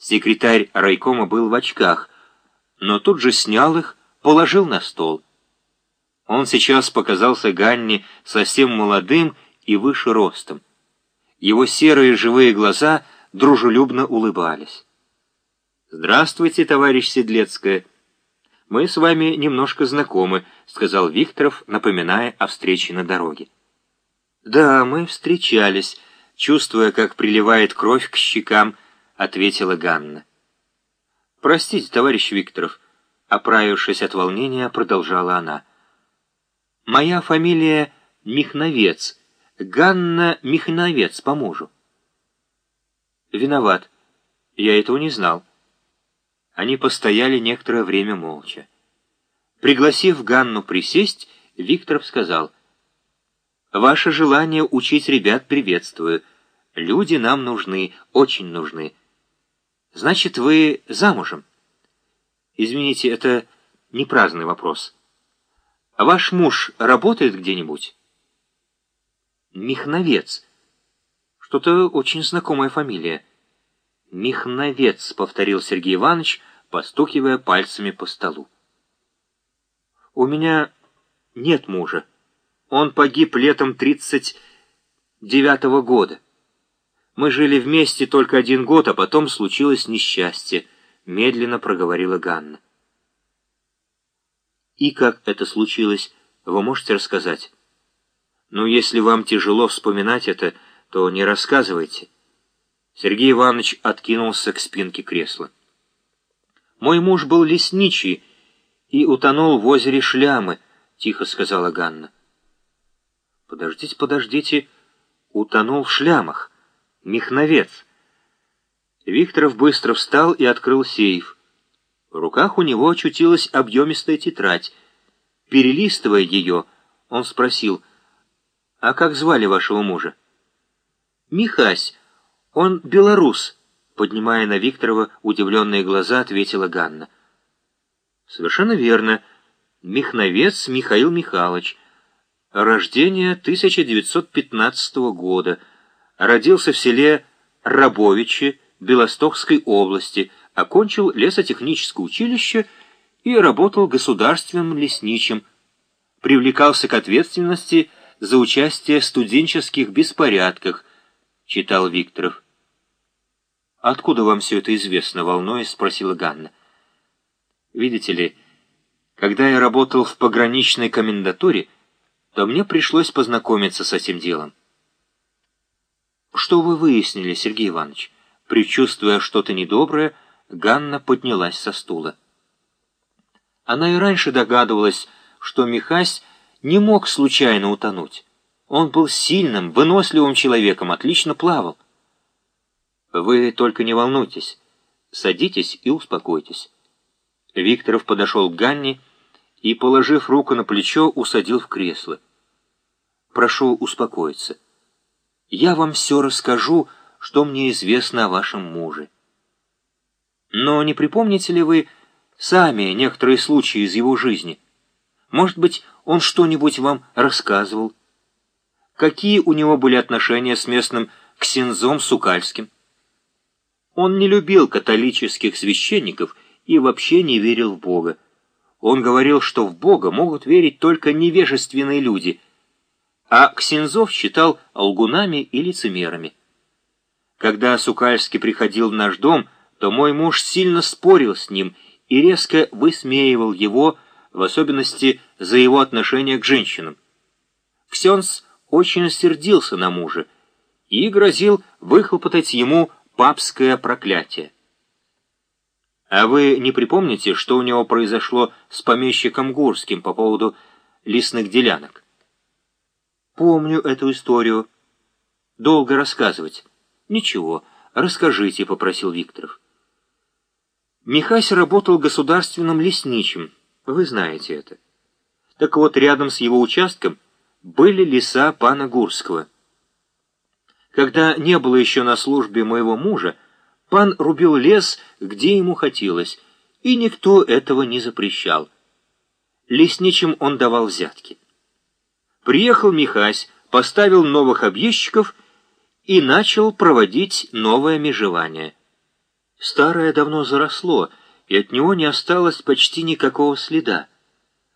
Секретарь райкома был в очках, но тут же снял их, положил на стол. Он сейчас показался Ганне совсем молодым и выше ростом. Его серые живые глаза дружелюбно улыбались. «Здравствуйте, товарищ Седлецкая. Мы с вами немножко знакомы», — сказал Викторов, напоминая о встрече на дороге. «Да, мы встречались», — чувствуя, как приливает кровь к щекам, ответила Ганна. «Простите, товарищ Викторов», — оправившись от волнения, продолжала она. «Моя фамилия Михновец, Ганна Михновец по мужу». «Виноват. Я этого не знал». Они постояли некоторое время молча. Пригласив Ганну присесть, Викторов сказал, «Ваше желание учить ребят приветствую. Люди нам нужны, очень нужны. Значит, вы замужем?» «Извините, это не праздный вопрос. Ваш муж работает где-нибудь?» «Михновец. Что-то очень знакомая фамилия». «Михновец», — повторил Сергей Иванович, постукивая пальцами по столу. «У меня нет мужа. Он погиб летом тридцать девятого года. Мы жили вместе только один год, а потом случилось несчастье», — медленно проговорила Ганна. «И как это случилось, вы можете рассказать?» «Ну, если вам тяжело вспоминать это, то не рассказывайте». Сергей Иванович откинулся к спинке кресла. «Мой муж был лесничий и утонул в озере Шлямы», — тихо сказала Ганна. «Подождите, подождите, утонул в шлямах. Михновец». Викторов быстро встал и открыл сейф. В руках у него очутилась объемистая тетрадь. Перелистывая ее, он спросил, «А как звали вашего мужа?» «Михась, он белорус», Поднимая на Викторова удивленные глаза, ответила Ганна. «Совершенно верно. Михновец Михаил Михайлович. Рождение 1915 года. Родился в селе Рабовичи Белостокской области, окончил лесотехническое училище и работал государственным лесничим. Привлекался к ответственности за участие в студенческих беспорядках, читал Викторов. «Откуда вам все это известно?» — волнуясь, спросила Ганна. «Видите ли, когда я работал в пограничной комендатуре, то мне пришлось познакомиться с этим делом». «Что вы выяснили, Сергей Иванович?» Причувствуя что-то недоброе, Ганна поднялась со стула. Она и раньше догадывалась, что Михась не мог случайно утонуть. Он был сильным, выносливым человеком, отлично плавал. Вы только не волнуйтесь. Садитесь и успокойтесь. Викторов подошел к Ганне и, положив руку на плечо, усадил в кресло. Прошу успокоиться. Я вам все расскажу, что мне известно о вашем муже. Но не припомните ли вы сами некоторые случаи из его жизни? Может быть, он что-нибудь вам рассказывал? Какие у него были отношения с местным ксензом Сукальским? Он не любил католических священников и вообще не верил в Бога. Он говорил, что в Бога могут верить только невежественные люди, а Ксензов считал алгунами и лицемерами. Когда Сукальский приходил в наш дом, то мой муж сильно спорил с ним и резко высмеивал его, в особенности за его отношение к женщинам. Ксенс очень сердился на мужа и грозил выхлопотать ему папское проклятие. А вы не припомните, что у него произошло с помещиком Гурским по поводу лесных делянок? Помню эту историю. Долго рассказывать. Ничего, расскажите, попросил Викторов. Михась работал государственным лесничим, вы знаете это. Так вот, рядом с его участком были леса пана Гурского. Когда не было еще на службе моего мужа, пан рубил лес, где ему хотелось, и никто этого не запрещал. Лесничим он давал взятки. Приехал Михась, поставил новых объездчиков и начал проводить новое межевание. Старое давно заросло, и от него не осталось почти никакого следа.